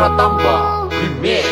Ratamba Remix